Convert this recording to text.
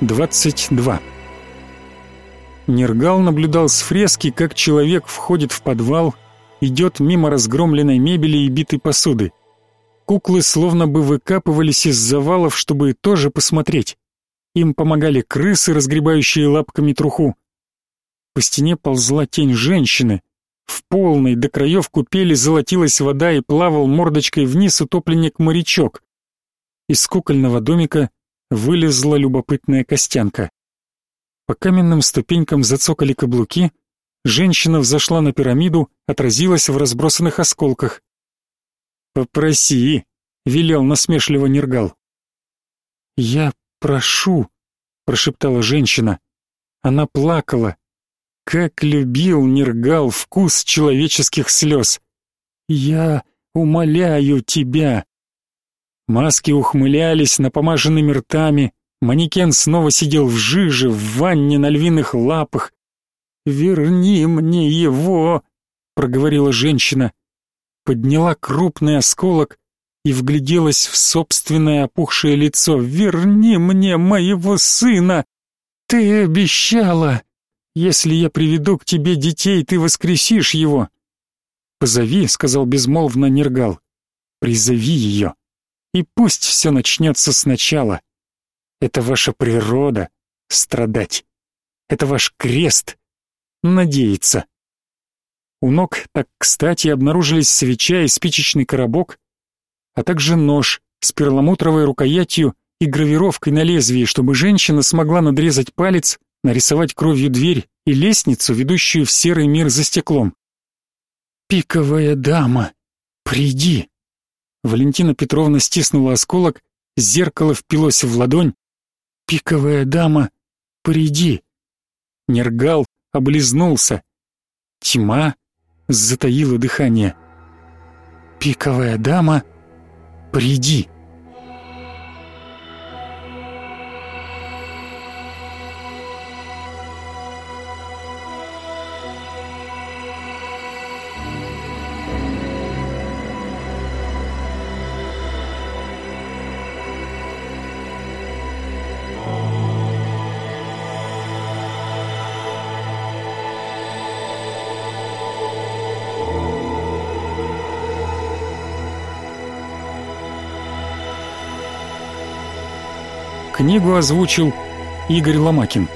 22. Нергал наблюдал с фрески, как человек входит в подвал, идет мимо разгромленной мебели и битой посуды. Куклы словно бы выкапывались из завалов, чтобы тоже посмотреть. Им помогали крысы, разгребающие лапками труху. По стене ползла тень женщины. В полной до краев купели золотилась вода и плавал мордочкой вниз утопленник-морячок. Из кукольного домика вылезла любопытная костянка. По каменным ступенькам зацокали каблуки, женщина взошла на пирамиду, отразилась в разбросанных осколках. «Попроси», — велел насмешливо Нергал. «Я прошу», — прошептала женщина. Она плакала. Как любил Нергал вкус человеческих слез. «Я умоляю тебя». Маски ухмылялись напомаженными ртами, манекен снова сидел в жиже, в ванне на львиных лапах. «Верни мне его!» — проговорила женщина. Подняла крупный осколок и вгляделась в собственное опухшее лицо. «Верни мне моего сына! Ты обещала! Если я приведу к тебе детей, ты воскресишь его!» «Позови», — сказал безмолвно Нергал. «Призови ее!» И пусть все начнется сначала. Это ваша природа — страдать. Это ваш крест — надеяться. У ног так кстати обнаружились свеча и спичечный коробок, а также нож с перламутровой рукоятью и гравировкой на лезвии, чтобы женщина смогла надрезать палец, нарисовать кровью дверь и лестницу, ведущую в серый мир за стеклом. «Пиковая дама, приди!» Валентина Петровна стиснула осколок, зеркало впилось в ладонь. «Пиковая дама, приди!» Нергал облизнулся. Тьма затаила дыхание. «Пиковая дама, приди!» Книгу озвучил Игорь Ломакин.